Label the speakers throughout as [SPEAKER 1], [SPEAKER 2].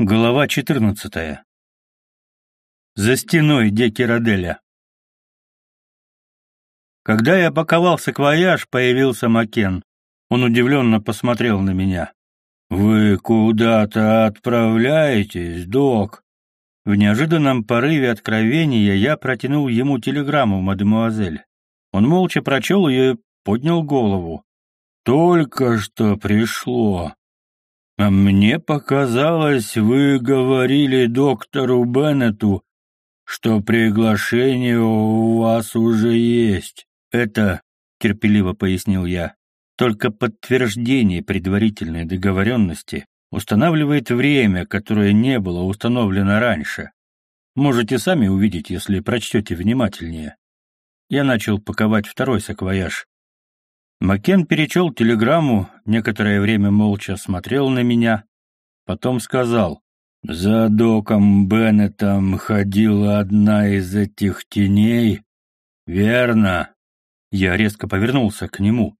[SPEAKER 1] Глава 14. За стеной Декираделя. Когда я паковал саквояж, появился Макен. Он удивленно посмотрел на меня. «Вы куда-то отправляетесь, док?» В неожиданном порыве откровения я протянул ему телеграмму, мадемуазель. Он молча прочел ее и поднял голову. «Только что пришло. «А мне показалось, вы говорили доктору Беннету, что приглашение у вас уже есть. Это, — терпеливо пояснил я, — только подтверждение предварительной договоренности устанавливает время, которое не было установлено раньше. Можете сами увидеть, если прочтете внимательнее. Я начал паковать второй саквояж. Макен перечел телеграмму, некоторое время молча смотрел на меня, потом сказал, «За доком Беннетом ходила одна из этих теней, верно?» Я резко повернулся к нему.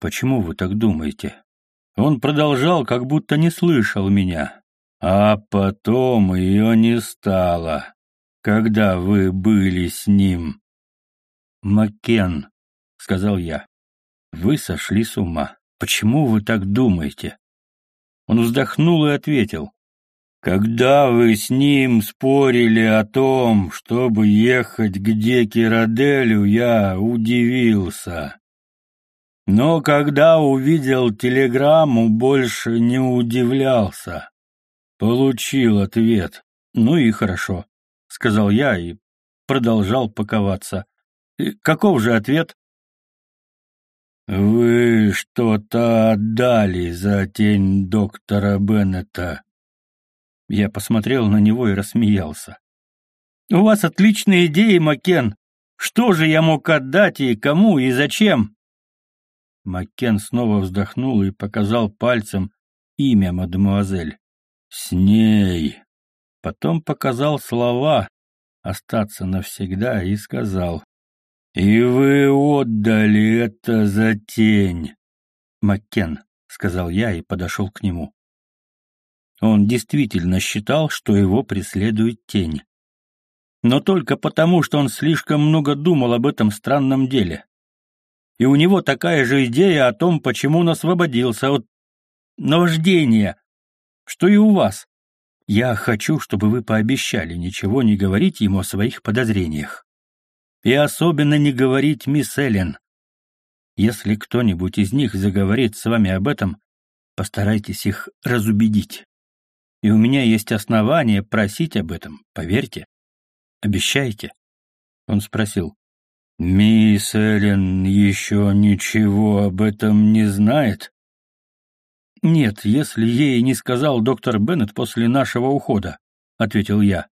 [SPEAKER 1] «Почему вы так думаете?» Он продолжал, как будто не слышал меня. «А потом ее не стало, когда вы были с ним». «Макен», — сказал я. Вы сошли с ума. Почему вы так думаете? Он вздохнул и ответил. Когда вы с ним спорили о том, чтобы ехать к Деке Роделю, я удивился. Но когда увидел телеграмму, больше не удивлялся. Получил ответ. Ну и хорошо, сказал я и продолжал паковаться. Каков же ответ? «Вы что-то отдали за тень доктора Беннета». Я посмотрел на него и рассмеялся. «У вас отличные идеи, Макен. Что же я мог отдать и кому и зачем?» Макен снова вздохнул и показал пальцем имя мадемуазель. «С ней». Потом показал слова «остаться навсегда» и сказал «И вы отдали это за тень!» «Маккен», — сказал я и подошел к нему. Он действительно считал, что его преследует тень. Но только потому, что он слишком много думал об этом странном деле. И у него такая же идея о том, почему он освободился от наваждения, что и у вас. Я хочу, чтобы вы пообещали ничего не говорить ему о своих подозрениях. И особенно не говорить мисс Эллен. Если кто-нибудь из них заговорит с вами об этом, постарайтесь их разубедить. И у меня есть основания просить об этом, поверьте. Обещаете?» Он спросил. «Мисс Эллен еще ничего об этом не знает?» «Нет, если ей не сказал доктор Беннет после нашего ухода», — ответил я.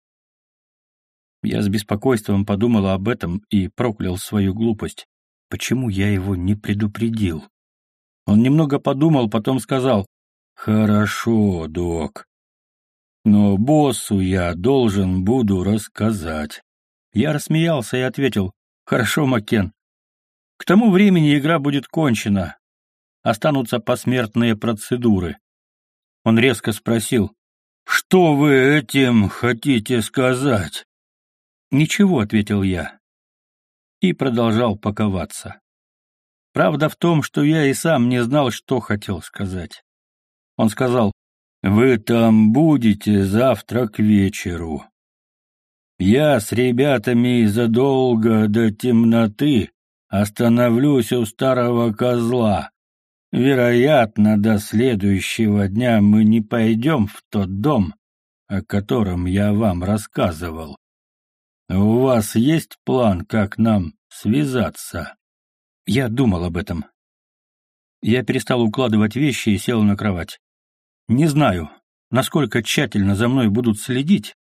[SPEAKER 1] Я с беспокойством подумал об этом и проклял свою глупость. Почему я его не предупредил? Он немного подумал, потом сказал, «Хорошо, док. Но боссу я должен буду рассказать». Я рассмеялся и ответил, «Хорошо, Маккен. К тому времени игра будет кончена. Останутся посмертные процедуры». Он резко спросил, «Что вы этим хотите сказать?» «Ничего», — ответил я. И продолжал паковаться. Правда в том, что я и сам не знал, что хотел сказать. Он сказал, «Вы там будете завтра к вечеру. Я с ребятами задолго до темноты остановлюсь у старого козла. Вероятно, до следующего дня мы не пойдем в тот дом, о котором я вам рассказывал. «У вас есть план, как нам связаться?» Я думал об этом. Я перестал укладывать вещи и сел на кровать. Не знаю, насколько тщательно за мной будут следить,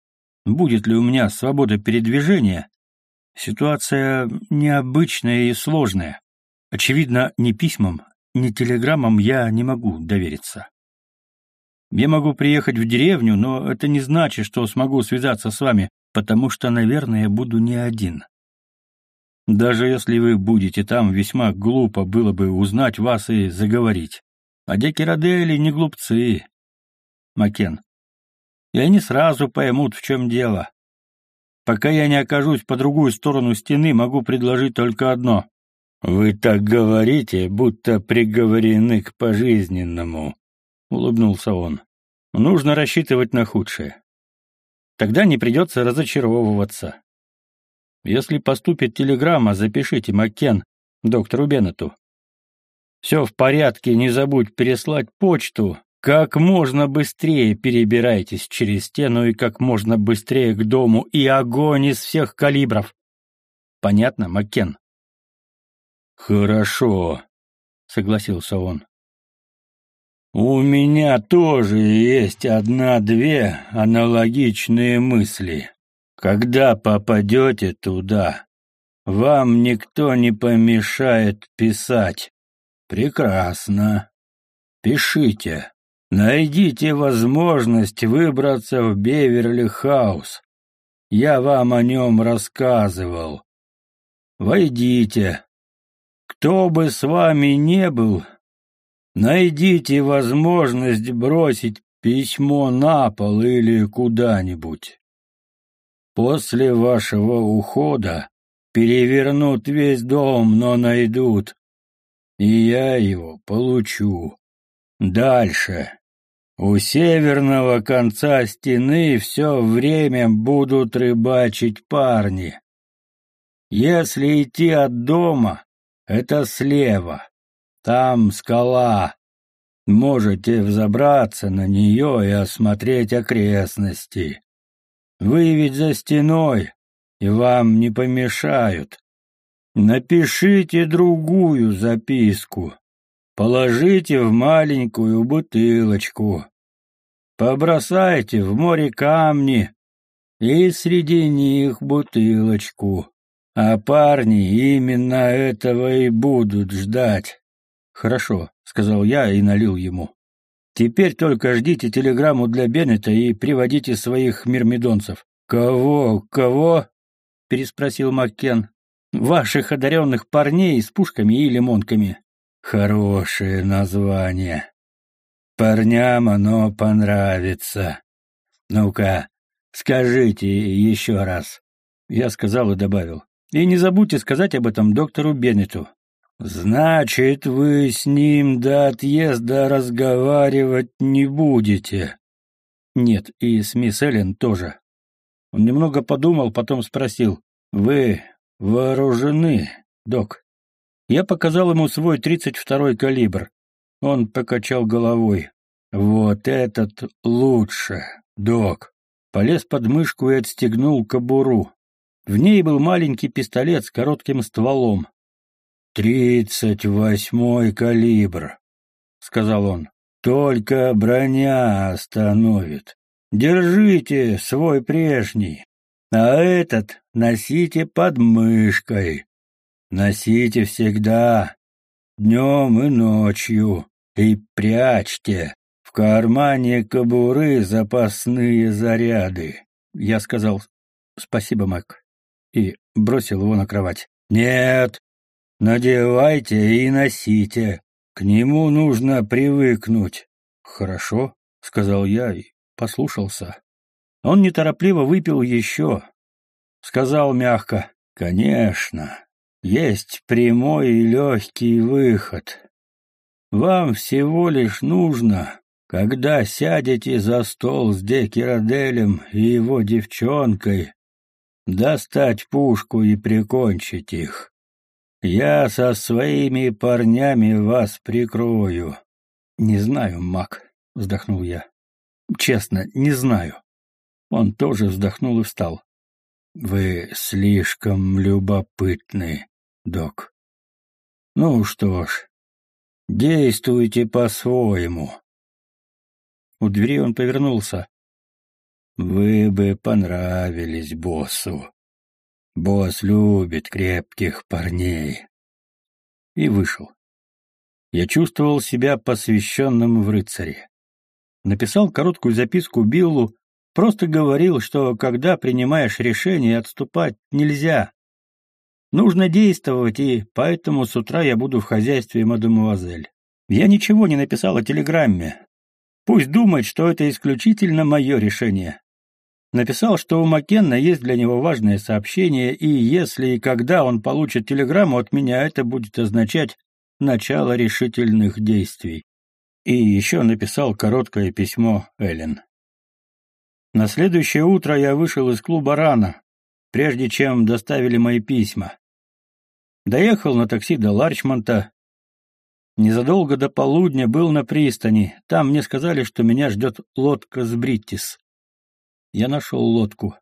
[SPEAKER 1] будет ли у меня свобода передвижения. Ситуация необычная и сложная. Очевидно, ни письмам, ни телеграммам я не могу довериться. Я могу приехать в деревню, но это не значит, что смогу связаться с вами потому что, наверное, буду не один. Даже если вы будете там, весьма глупо было бы узнать вас и заговорить. А Декерадели не глупцы. Макен, и они сразу поймут, в чем дело. Пока я не окажусь по другую сторону стены, могу предложить только одно. «Вы так говорите, будто приговорены к пожизненному», — улыбнулся он. «Нужно рассчитывать на худшее. Тогда не придется разочаровываться. Если поступит телеграмма, запишите, Маккен, доктору Беннету. Все в порядке, не забудь переслать почту. Как можно быстрее перебирайтесь через стену и как можно быстрее к дому, и огонь из всех калибров. Понятно, Маккен? Хорошо, согласился он. У меня тоже есть одна-две аналогичные мысли. Когда попадете туда, вам никто не помешает писать. Прекрасно. Пишите. Найдите возможность выбраться в Беверли-хаус. Я вам о нем рассказывал. Войдите. Кто бы с вами не был, найдите возможность бросить письмо на пол или куда-нибудь. После вашего ухода перевернут весь дом, но найдут, и я его получу. Дальше. У северного конца стены все время будут рыбачить парни. Если идти от дома, это слева. Там скала. Можете взобраться на нее и осмотреть окрестности. Вы ведь за стеной, и вам не помешают. Напишите другую записку. Положите в маленькую бутылочку. Побросайте в море камни и среди них бутылочку. А парни именно этого и будут ждать. Хорошо, сказал я и налил ему. Теперь только ждите телеграмму для Беннета и приводите своих мирмидонцев. Кого? Кого? переспросил Маккен. Ваших одаренных парней с пушками и лимонками. Хорошее название. Парням оно понравится. Ну-ка, скажите еще раз. Я сказал и добавил. И не забудьте сказать об этом доктору Беннету. Значит, вы с ним до отъезда разговаривать не будете? Нет, и с мисс Эллен тоже. Он немного подумал, потом спросил. Вы вооружены, док? Я показал ему свой тридцать второй калибр. Он покачал головой. Вот этот лучше, док. Полез под мышку и отстегнул кобуру. В ней был маленький пистолет с коротким стволом. «Тридцать восьмой калибр», — сказал он. «Только броня остановит. Держите свой прежний, а этот носите под мышкой. Носите всегда, днем и ночью, и прячьте в кармане кобуры запасные заряды». Я сказал «Спасибо, Мак» и бросил его на кровать. «Нет, надевайте и носите. К нему нужно привыкнуть». «Хорошо», — сказал я и послушался. Он неторопливо выпил еще. Сказал мягко, «Конечно, есть прямой и легкий выход. Вам всего лишь нужно, когда сядете за стол с Декераделем и его девчонкой, достать пушку и прикончить их. Я со своими парнями вас прикрою. Не знаю, Мак, вздохнул я. Честно, не знаю. Он тоже вздохнул и встал. Вы слишком любопытны, док. Ну что ж, действуйте по-своему. У двери он повернулся. Вы бы понравились боссу. Босс любит крепких парней. И вышел. Я чувствовал себя посвященным в рыцаре. Написал короткую записку Биллу, просто говорил, что когда принимаешь решение, отступать нельзя. Нужно действовать, и поэтому с утра я буду в хозяйстве мадемуазель. Я ничего не написал о телеграмме. Пусть думает, что это исключительно мое решение. Написал, что у Маккенна есть для него важное сообщение, и если и когда он получит телеграмму от меня, это будет означать начало решительных действий. И еще написал короткое письмо Эллен. На следующее утро я вышел из клуба рано, прежде чем доставили мои письма. Доехал на такси до Ларчмонта, Незадолго до полудня был на пристани. Там мне сказали, что меня ждет лодка с Бриттис. Я нашел лодку.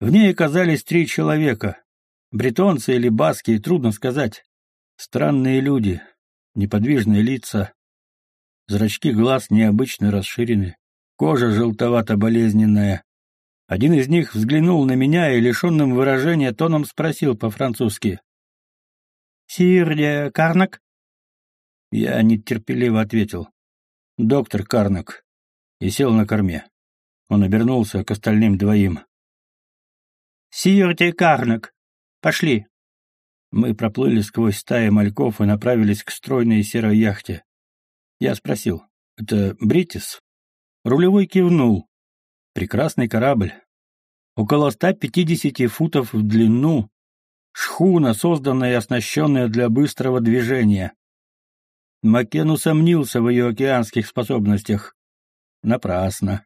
[SPEAKER 1] В ней оказались три человека. Бретонцы или баски, трудно сказать. Странные люди, неподвижные лица. Зрачки глаз необычно расширены. Кожа желтовато-болезненная. Один из них взглянул на меня и лишенным выражения тоном спросил по-французски. «Сир Карнак?» Я нетерпеливо ответил. «Доктор Карнак». И сел на корме. Он обернулся к остальным двоим. «Сиерте Карнак, пошли». Мы проплыли сквозь стаи мальков и направились к стройной серой яхте. Я спросил, «Это Бритис?» Рулевой кивнул. «Прекрасный корабль. Около 150 футов в длину. Шхуна, созданная и оснащенная для быстрого движения. Макен усомнился в ее океанских способностях. Напрасно.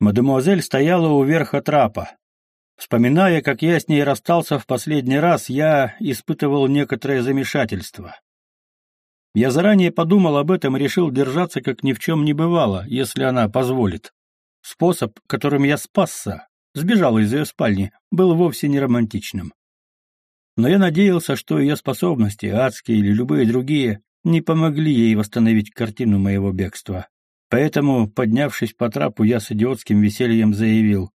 [SPEAKER 1] Мадемуазель стояла у верха трапа. Вспоминая, как я с ней расстался в последний раз, я испытывал некоторое замешательство. Я заранее подумал об этом и решил держаться, как ни в чем не бывало, если она позволит. Способ, которым я спасся, сбежал из ее спальни, был вовсе не романтичным. Но я надеялся, что ее способности, адские или любые другие, не помогли ей восстановить картину моего бегства. Поэтому, поднявшись по трапу, я с идиотским весельем заявил.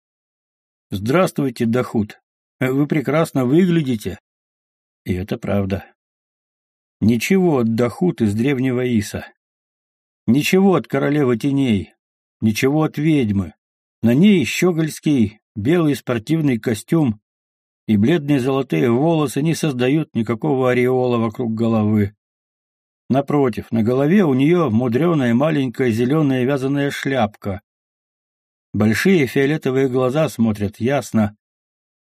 [SPEAKER 1] «Здравствуйте, Дахут. Вы прекрасно выглядите». И это правда. Ничего от Дахут из древнего Иса. Ничего от королевы теней. Ничего от ведьмы. На ней щегольский белый спортивный костюм и бледные золотые волосы не создают никакого ореола вокруг головы. Напротив, на голове у нее мудреная маленькая зеленая вязаная шляпка. Большие фиолетовые глаза смотрят ясно,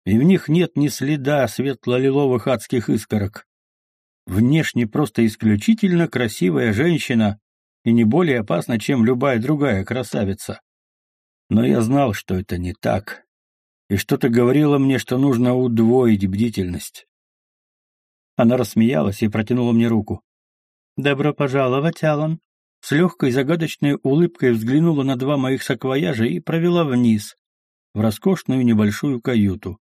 [SPEAKER 1] и в них нет ни следа светло-лиловых адских искорок. Внешне просто исключительно красивая женщина и не более опасна, чем любая другая красавица. Но я знал, что это не так, и что-то говорило мне, что нужно удвоить бдительность. Она рассмеялась и протянула мне руку. «Добро пожаловать, Алан!» С легкой загадочной улыбкой взглянула на два моих саквояжа и провела вниз, в роскошную небольшую каюту.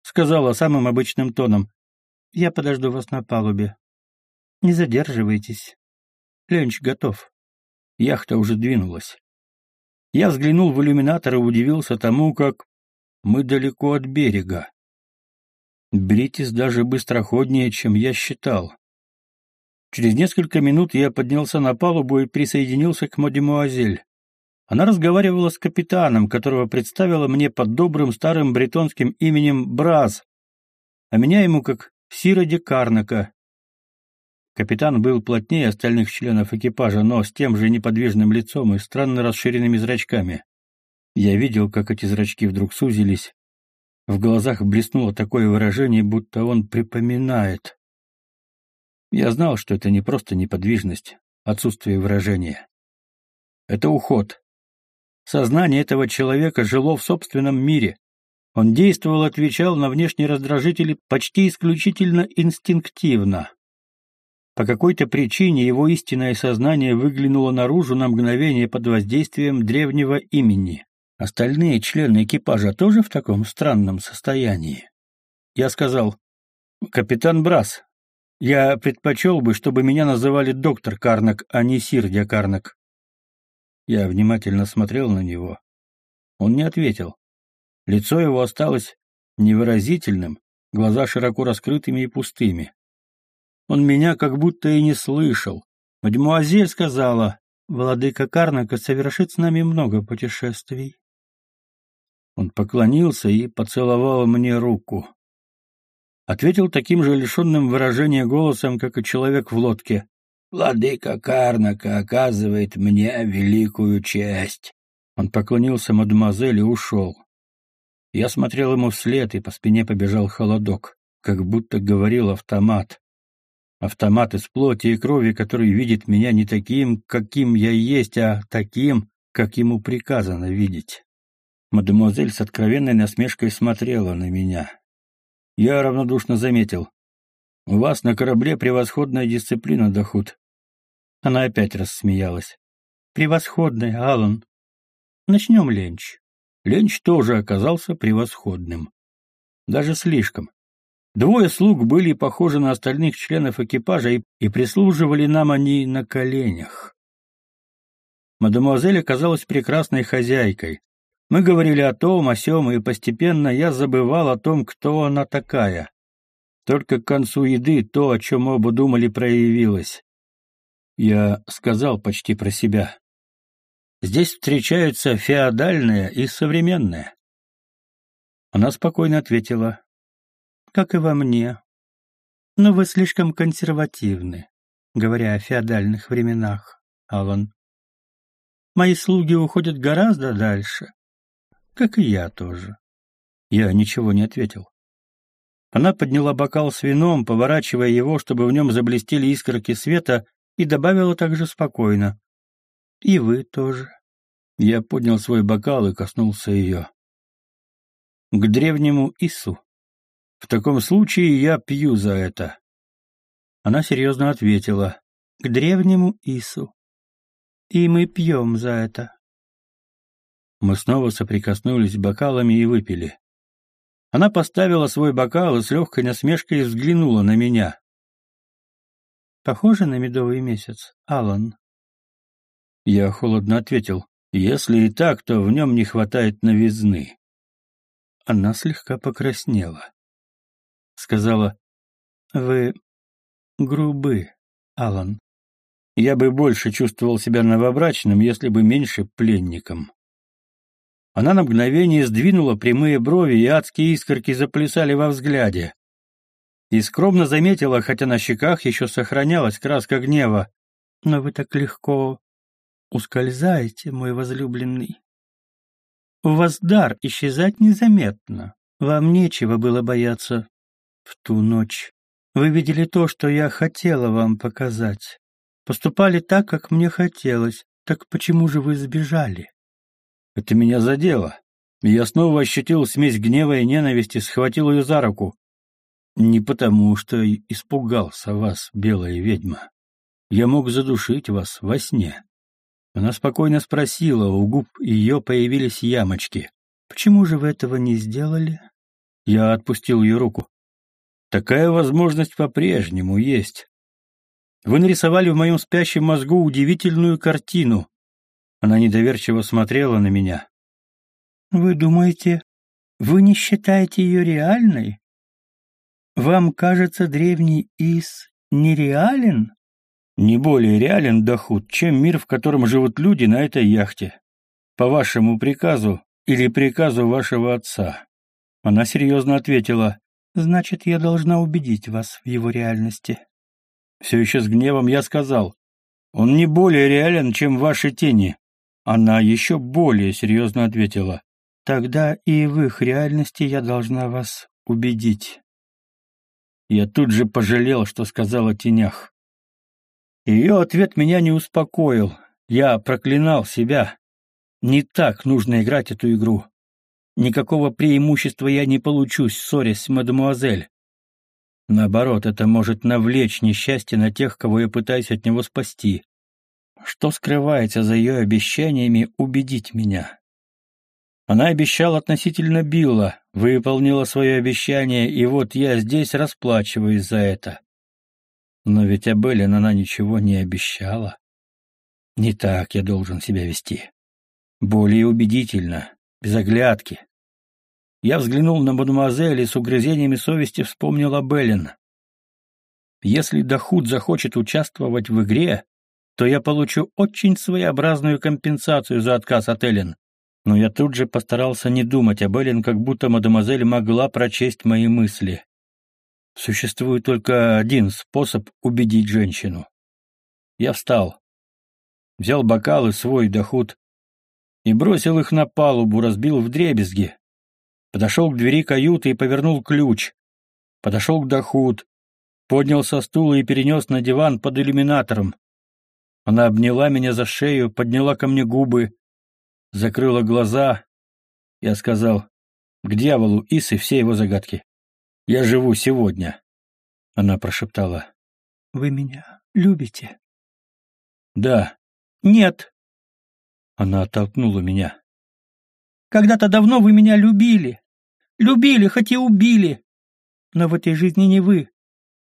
[SPEAKER 1] Сказала самым обычным тоном. «Я подожду вас на палубе. Не задерживайтесь. Ленч готов». Яхта уже двинулась. Я взглянул в иллюминатор и удивился тому, как мы далеко от берега. Бритис даже быстроходнее, чем я считал. Через несколько минут я поднялся на палубу и присоединился к мадемуазель. Она разговаривала с капитаном, которого представила мне под добрым старым бретонским именем Браз, а меня ему как Сира де Карнака. Капитан был плотнее остальных членов экипажа, но с тем же неподвижным лицом и странно расширенными зрачками. Я видел, как эти зрачки вдруг сузились. В глазах блеснуло такое выражение, будто он припоминает. Я знал, что это не просто неподвижность, отсутствие выражения. Это уход. Сознание этого человека жило в собственном мире. Он действовал, отвечал на внешние раздражители почти исключительно инстинктивно. По какой-то причине его истинное сознание выглянуло наружу на мгновение под воздействием древнего имени. Остальные члены экипажа тоже в таком странном состоянии. Я сказал, «Капитан Брас, я предпочел бы, чтобы меня называли доктор Карнак, а не Сирдя Карнак. Я внимательно смотрел на него. Он не ответил. Лицо его осталось невыразительным, глаза широко раскрытыми и пустыми. Он меня как будто и не слышал. Мадемуазель сказала, «Владыка Карнака совершит с нами много путешествий». Он поклонился и поцеловал мне руку. Ответил таким же лишенным выражения голосом, как и человек в лодке. Владыка Карнака оказывает мне великую честь. Он поклонился мадемуазель и ушел. Я смотрел ему вслед, и по спине побежал холодок, как будто говорил автомат. Автомат из плоти и крови, который видит меня не таким, каким я есть, а таким, как ему приказано видеть. Мадемуазель с откровенной насмешкой смотрела на меня. Я равнодушно заметил. «У вас на корабле превосходная дисциплина, Дахут». Она опять рассмеялась. «Превосходная, Аллан. Начнем ленч». Ленч тоже оказался превосходным. Даже слишком. Двое слуг были похожи на остальных членов экипажа, и, и прислуживали нам они на коленях. Мадемуазель оказалась прекрасной хозяйкой. Мы говорили о том, о сём, и постепенно я забывал о том, кто она такая. Только к концу еды то, о чем оба думали, проявилось. Я сказал почти про себя. Здесь встречаются феодальное и современное. Она спокойно ответила, как и во мне. Но вы слишком консервативны, говоря о феодальных временах, Алан. Мои слуги уходят гораздо дальше, как и я тоже. Я ничего не ответил. Она подняла бокал с вином, поворачивая его, чтобы в нем заблестели искорки света, и добавила также спокойно. «И вы тоже». Я поднял свой бокал и коснулся ее. «К древнему Ису. В таком случае я пью за это». Она серьезно ответила. «К древнему Ису. И мы пьем за это». Мы снова соприкоснулись бокалами и выпили. Она поставила свой бокал и с легкой насмешкой взглянула на меня. «Похоже на медовый месяц, Алан. Я холодно ответил. «Если и так, то в нем не хватает новизны». Она слегка покраснела. Сказала, «Вы грубы, Алан. Я бы больше чувствовал себя новобрачным, если бы меньше пленником». Она на мгновение сдвинула прямые брови, и адские искорки заплясали во взгляде. И скромно заметила, хотя на щеках еще сохранялась краска гнева. «Но вы так легко ускользаете, мой возлюбленный. У вас дар исчезать незаметно. Вам нечего было бояться в ту ночь. Вы видели то, что я хотела вам показать. Поступали так, как мне хотелось. Так почему же вы сбежали? Это меня задело. Я снова ощутил смесь гнева и ненависти, схватил ее за руку. Не потому, что испугался вас, белая ведьма. Я мог задушить вас во сне. Она спокойно спросила, у губ ее появились ямочки. «Почему же вы этого не сделали?» Я отпустил ее руку. «Такая возможность по-прежнему есть. Вы нарисовали в моем спящем мозгу удивительную картину. Она недоверчиво смотрела на меня. «Вы думаете, вы не считаете ее реальной? Вам кажется древний Ис нереален?» «Не более реален доход, чем мир, в котором живут люди на этой яхте. По вашему приказу или приказу вашего отца?» Она серьезно ответила. «Значит, я должна убедить вас в его реальности». Все еще с гневом я сказал. «Он не более реален, чем ваши тени. Она еще более серьезно ответила. «Тогда и в их реальности я должна вас убедить». Я тут же пожалел, что сказал о тенях. Ее ответ меня не успокоил. Я проклинал себя. Не так нужно играть эту игру. Никакого преимущества я не получу, ссорясь с мадемуазель. Наоборот, это может навлечь несчастье на тех, кого я пытаюсь от него спасти. Что скрывается за ее обещаниями убедить меня? Она обещала относительно Билла, выполнила свое обещание, и вот я здесь расплачиваюсь за это. Но ведь Абелин она ничего не обещала. Не так я должен себя вести. Более убедительно, без оглядки. Я взглянул на мадемуазель и с угрызениями совести вспомнил Абелин. Если Дахут захочет участвовать в игре, то я получу очень своеобразную компенсацию за отказ от Эллен. Но я тут же постарался не думать об Эллен, как будто мадемуазель могла прочесть мои мысли. Существует только один способ убедить женщину. Я встал. Взял бокалы свой доход и бросил их на палубу, разбил вдребезги. Подошел к двери каюты и повернул ключ. Подошел к доход, поднял со стула и перенес на диван под иллюминатором. Она обняла меня за шею, подняла ко мне губы, закрыла глаза. Я сказал, к дьяволу Исы все его загадки. Я живу сегодня. Она прошептала.
[SPEAKER 2] Вы меня любите?
[SPEAKER 1] Да.
[SPEAKER 2] Нет.
[SPEAKER 1] Она оттолкнула меня.
[SPEAKER 2] Когда-то давно вы меня любили. Любили, хоть и убили. Но в этой жизни не вы,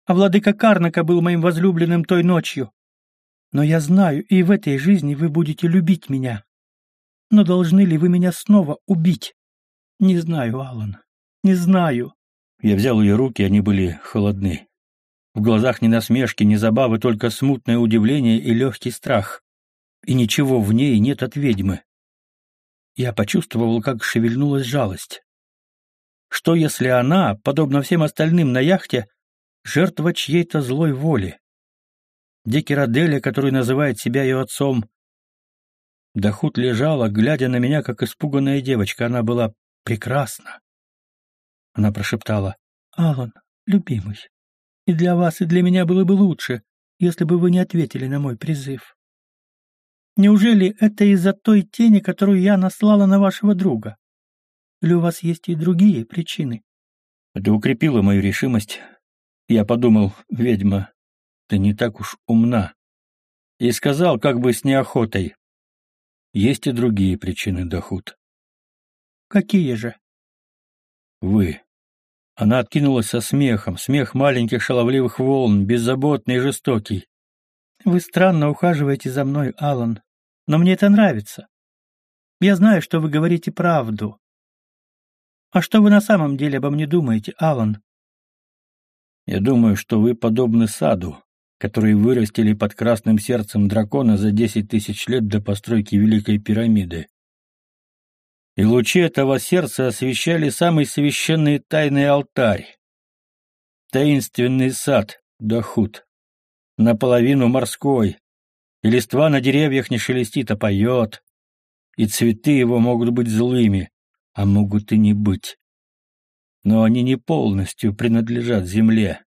[SPEAKER 2] а владыка Карнака был моим возлюбленным той ночью. Но я знаю, и в этой жизни вы будете любить меня. Но должны ли вы меня снова убить? Не знаю, Алан. Не знаю.
[SPEAKER 1] Я взял ее руки, они были холодны. В глазах ни насмешки, ни забавы, только смутное удивление и легкий страх. И ничего в ней нет от ведьмы. Я почувствовал, как шевельнулась жалость. Что если она, подобно всем остальным на яхте, жертва чьей-то злой воли? Декераделя, который называет себя ее отцом. Дахут лежала, глядя на меня, как испуганная девочка. Она была прекрасна. Она прошептала.
[SPEAKER 2] «Алан, любимый, и для вас, и для меня было бы лучше, если бы вы не ответили на мой призыв. Неужели это из-за той тени, которую я наслала на вашего друга? Или у вас есть и другие причины?»
[SPEAKER 1] Это укрепило мою решимость. Я подумал, ведьма, ты не так уж умна. И сказал, как бы с неохотой. Есть и другие причины, Дахут.
[SPEAKER 2] Какие же?
[SPEAKER 1] Вы. Она откинулась со смехом, смех маленьких шаловливых волн, беззаботный и жестокий.
[SPEAKER 2] Вы странно ухаживаете за мной, Алан, но мне это нравится. Я знаю, что вы говорите правду. А что вы на самом деле обо мне думаете, Алан?
[SPEAKER 1] Я думаю, что вы подобны саду, который вырастили под красным сердцем дракона за десять тысяч лет до постройки Великой пирамиды. И лучи этого сердца освещали самый священный тайный алтарь. Таинственный сад, Дахут, наполовину морской, и листва на деревьях не шелестит, а поет, и цветы его могут быть злыми, а могут и не быть. Но они не полностью принадлежат земле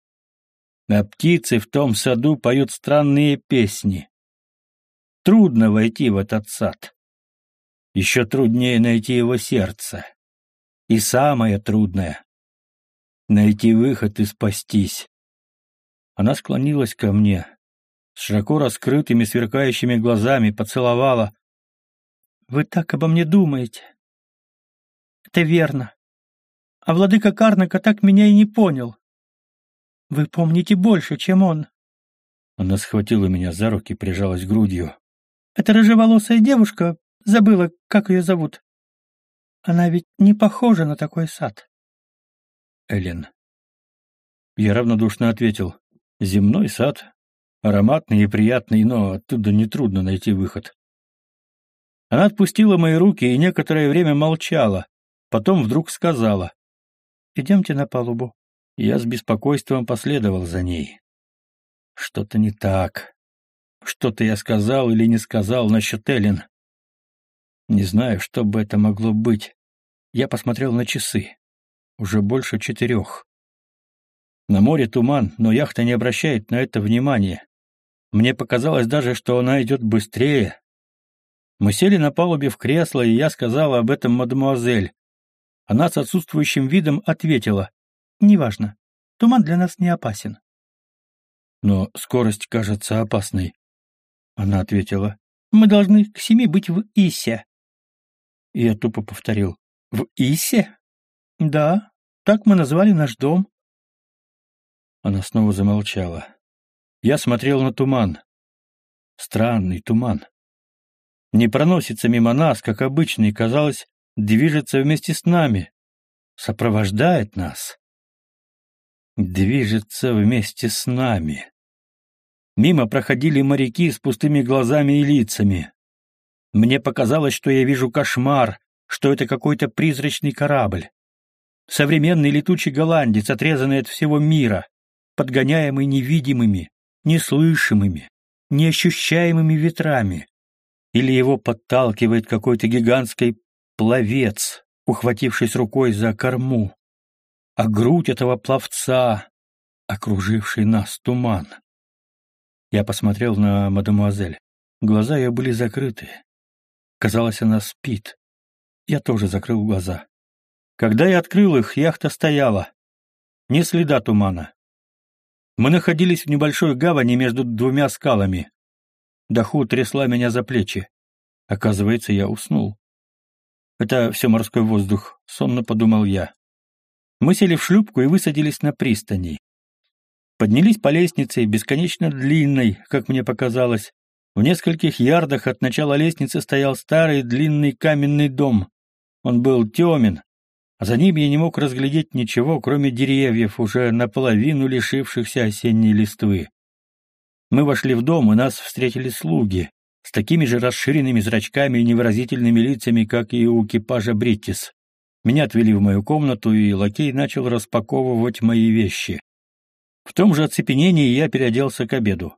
[SPEAKER 1] а птицы в том саду поют странные песни. Трудно войти в этот сад. Еще труднее найти его сердце. И самое трудное — найти выход и спастись. Она склонилась ко мне, с широко раскрытыми сверкающими глазами поцеловала.
[SPEAKER 2] «Вы так обо мне думаете?» «Это верно. А владыка Карнака так меня и не понял. Вы помните больше, чем он.
[SPEAKER 1] Она схватила меня за руки, прижалась грудью.
[SPEAKER 2] Эта рыжеволосая девушка, забыла, как ее зовут. Она ведь не похожа на такой сад.
[SPEAKER 1] Элен. Я равнодушно ответил. Земной сад. Ароматный и приятный, но оттуда нетрудно найти выход. Она отпустила мои руки и некоторое время молчала, потом вдруг сказала.
[SPEAKER 2] «Идемте на палубу.
[SPEAKER 1] Я с беспокойством последовал за ней. Что-то не так. Что-то я сказал или не сказал насчет Эллен. Не знаю, что бы это могло быть. Я посмотрел на часы. Уже больше четырех. На море туман, но яхта не обращает на это внимания. Мне показалось даже, что она идет быстрее. Мы сели на палубе в кресло, и я сказала об этом мадемуазель. Она с отсутствующим видом ответила.
[SPEAKER 2] Неважно. Туман для нас не опасен.
[SPEAKER 1] Но скорость кажется опасной. Она ответила.
[SPEAKER 2] Мы должны к семи быть в Исе.
[SPEAKER 1] Я тупо повторил. В Исе?
[SPEAKER 2] Да, так мы назвали наш дом.
[SPEAKER 1] Она снова замолчала. Я смотрел на туман. Странный туман. Не проносится мимо нас, как обычно, и, казалось, движется вместе с нами, сопровождает нас движется вместе с нами. Мимо проходили моряки с пустыми глазами и лицами. Мне показалось, что я вижу кошмар, что это какой-то призрачный корабль. Современный летучий голландец, отрезанный от всего мира, подгоняемый невидимыми, неслышимыми, неощущаемыми ветрами, или его подталкивает какой-то гигантский пловец, ухватившись рукой за корму, а грудь этого пловца, окруживший нас туман. Я посмотрел на мадемуазель. Глаза ее были закрыты. Казалось, она спит. Я тоже закрыл глаза. Когда я открыл их, яхта стояла. Ни следа тумана. Мы находились в небольшой гавани между двумя скалами. Даху трясла меня за плечи. Оказывается, я уснул. Это все морской воздух, сонно подумал я. Мы сели в шлюпку и высадились на пристани. Поднялись по лестнице, бесконечно длинной, как мне показалось. В нескольких ярдах от начала лестницы стоял старый длинный каменный дом. Он был темен, а за ним я не мог разглядеть ничего, кроме деревьев, уже наполовину лишившихся осенней листвы. Мы вошли в дом, и нас встретили слуги, с такими же расширенными зрачками и невыразительными лицами, как и у экипажа Бриттис. Меня отвели в мою комнату, и лакей начал распаковывать мои вещи. В том же оцепенении я переоделся к обеду.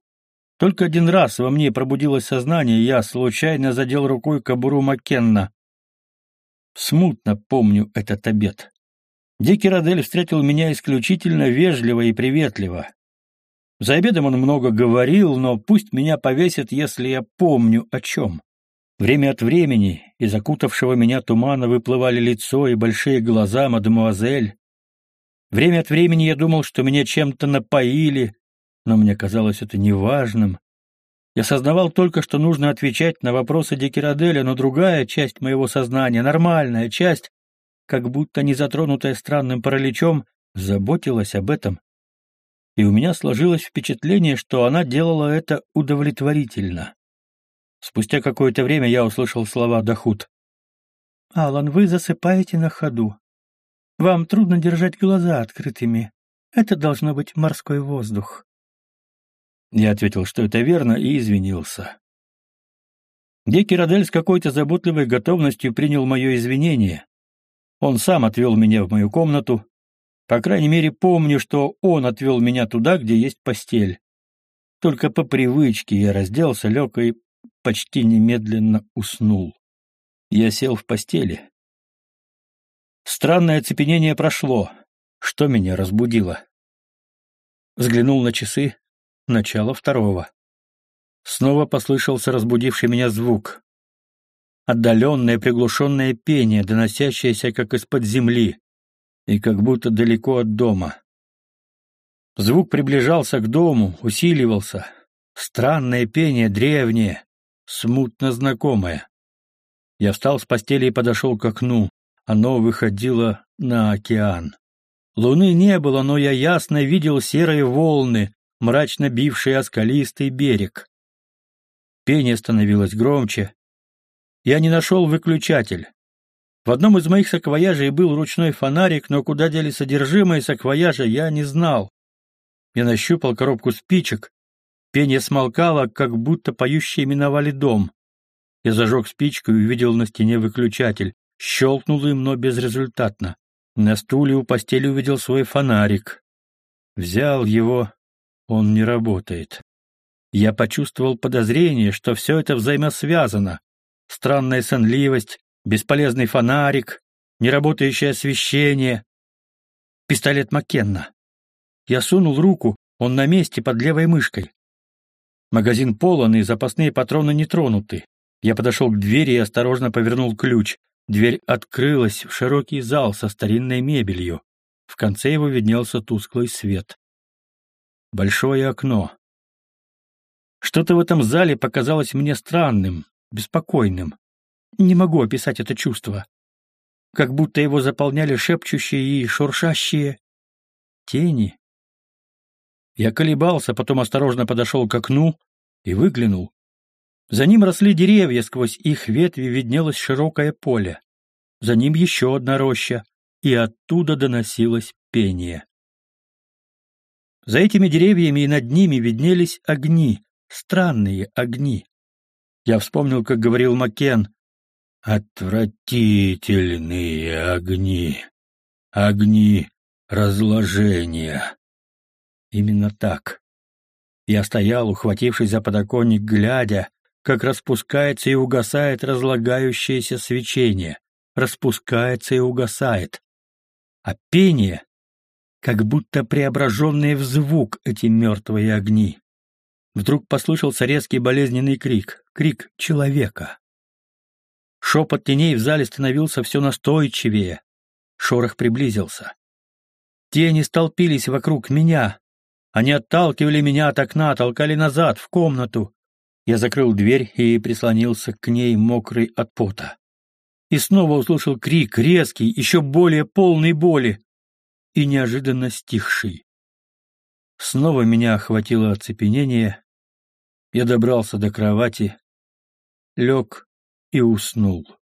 [SPEAKER 1] Только один раз во мне пробудилось сознание, я случайно задел рукой кобуру Маккенна. Смутно помню этот обед. Дикий Родель встретил меня исключительно вежливо и приветливо. За обедом он много говорил, но пусть меня повесят, если я помню о чем. Время от времени из окутавшего меня тумана выплывали лицо и большие глаза мадемуазель. Время от времени я думал, что меня чем-то напоили, но мне казалось это неважным. Я сознавал только, что нужно отвечать на вопросы Декираделя, но другая часть моего сознания, нормальная часть, как будто не затронутая странным параличом, заботилась об этом. И у меня сложилось впечатление, что она делала это удовлетворительно. Спустя какое-то время я услышал слова Дахут.
[SPEAKER 2] «Алан, вы засыпаете на ходу. Вам трудно держать глаза открытыми. Это должно быть морской воздух.
[SPEAKER 1] Я ответил, что это верно, и извинился. Декирадель с какой-то заботливой готовностью принял мое извинение. Он сам отвел меня в мою комнату. По крайней мере, помню, что он отвел меня туда, где есть постель. Только по привычке я разделся, лег и почти немедленно уснул. Я сел в постели. Странное оцепенение прошло. Что меня разбудило? Взглянул на часы. Начало второго. Снова послышался разбудивший меня звук. Отдаленное приглушенное пение, доносящееся как из-под земли и как будто далеко от дома. Звук приближался к дому, усиливался. Странное пение, древнее, смутно знакомое. Я встал с постели и подошел к окну. Оно выходило на океан. Луны не было, но я ясно видел серые волны, мрачно бивший о скалистый берег. Пение становилось громче. Я не нашел выключатель. В одном из моих саквояжей был ручной фонарик, но куда дели содержимое саквояжа, я не знал. Я нащупал коробку спичек. Пение смолкало, как будто поющие миновали дом. Я зажег спичку и увидел на стене выключатель. Щелкнул им, но безрезультатно. На стуле у постели увидел свой фонарик. Взял его, он не работает. Я почувствовал подозрение, что все это взаимосвязано. Странная сонливость, бесполезный фонарик, неработающее освещение. Пистолет Маккенна. Я сунул руку, он на месте под левой мышкой. Магазин полон, и запасные патроны не тронуты. Я подошел к двери и осторожно повернул ключ. Дверь открылась в широкий зал со старинной мебелью. В конце его виднелся тусклый свет большое окно. Что-то в этом зале показалось мне странным, беспокойным. Не могу описать это чувство. Как будто его заполняли шепчущие и шуршащие тени. Я колебался, потом осторожно подошел к окну и выглянул. За ним росли деревья, сквозь их ветви виднелось широкое поле. За ним еще одна роща, и оттуда доносилось пение. За этими деревьями и над ними виднелись огни, странные огни. Я вспомнил, как говорил Макен, «Отвратительные огни, огни разложения». Именно так. Я стоял, ухватившись за подоконник, глядя, как распускается и угасает разлагающееся свечение, распускается и угасает. А пение, как будто преображенные в звук эти мертвые огни. Вдруг послышался резкий болезненный крик, крик человека. Шепот теней в зале становился все настойчивее. Шорох приблизился. Тени столпились вокруг меня. Они отталкивали меня от окна, толкали назад, в комнату. Я закрыл дверь и прислонился к ней, мокрый от пота. И снова услышал крик, резкий, еще более полный боли, и неожиданно стихший. Снова меня охватило оцепенение. Я добрался до кровати, лег и уснул.